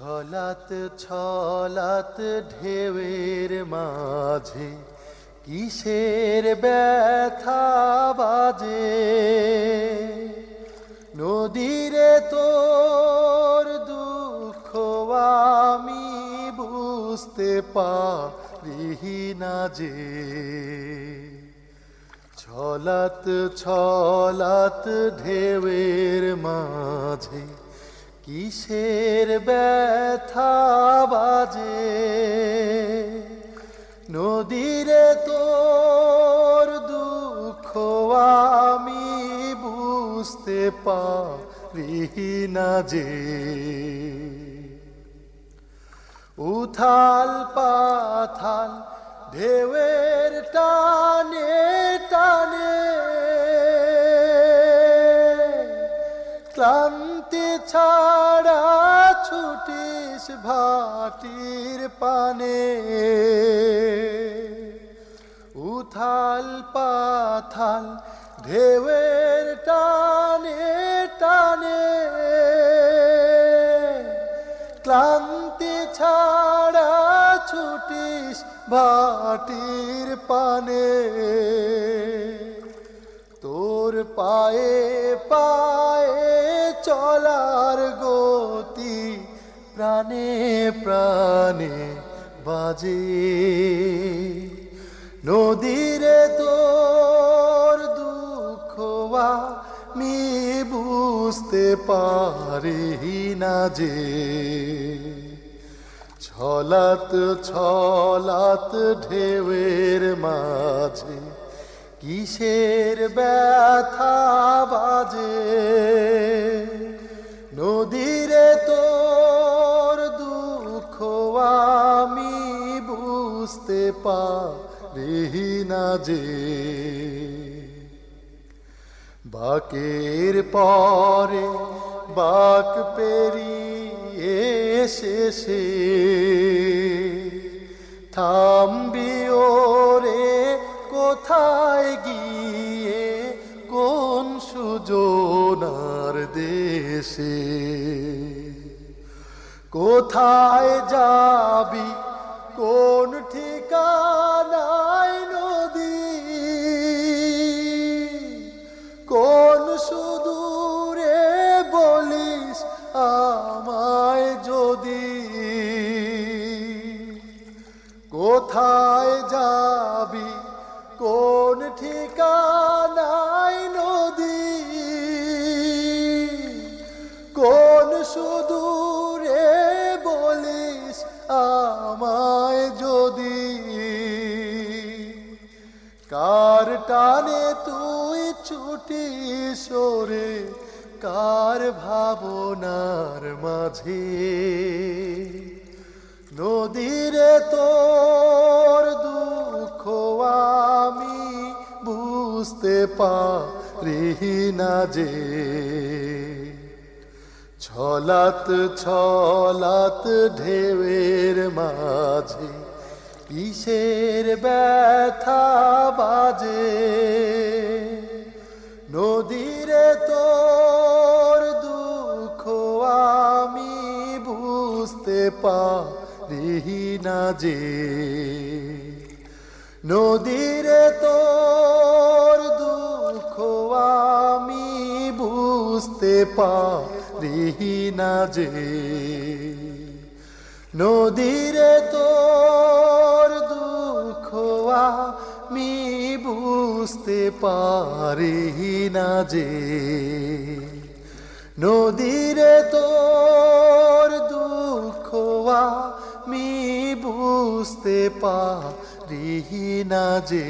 ছলাত ছলাত ঢেউয়ের মাঝে কিসের ব্যথা বাজে? নদীরে তোর দুঃখ আমি বুঝতে পারি না যে। ছলাত ছলাত ঢেউয়ের মাঝে কিসের ব্যথা বাজে? নদীরে তোর দুঃখ আমি বুঝতে পারি না যে। উথাল পাথাল ঢেউয়ের টানে টানে ক্লান্তি ছাড়া ছুটিস ভাটির পানে। উথাল পাথাল ঢেউয়ের টানে টানে। ক্লান্তি ছাড়া ছুটিস ভাটির পানে। তোর পায়ে পায়ে প্রাণে প্রাণে বাজে। নদীরে তোর দুঃখ আমি বুঝতে পারি না যে। ছলাত ছলাত ঢেউয়ের মাঝে কিসের ব্যথা বাজে? বুঝতে পারি না যে। বাকের পরে বাক পেরিয়ে শেষে থামবি ওরে কোথায় গিয়ে? কোন সুজনার দেশে? কোথায় যাবি? কোন ঠিকানায় নদী কোন সুদূরে বলিস আমায় যদি? কোথায় যাবি কোন ঠিকানায় কার টানে তুই ছুটি সরে? কার ভাবনার মাঝে? নদীরে তোর দুঃখ আমি বুঝতে পারি না যে। ছলাত ছলাত ঢেউয়ের মাঝে কিসের ব্যথা বাজে। নদীরে তোর দুঃখ আমি বুঝতে পারি না যে। নদীরে তোর দুঃখ আমি বুঝতে পারি না যে। নদীরে তোর বুঝতে পারি না যে নদীরে তোর দুঃখ আমি বুঝতে পারি না যে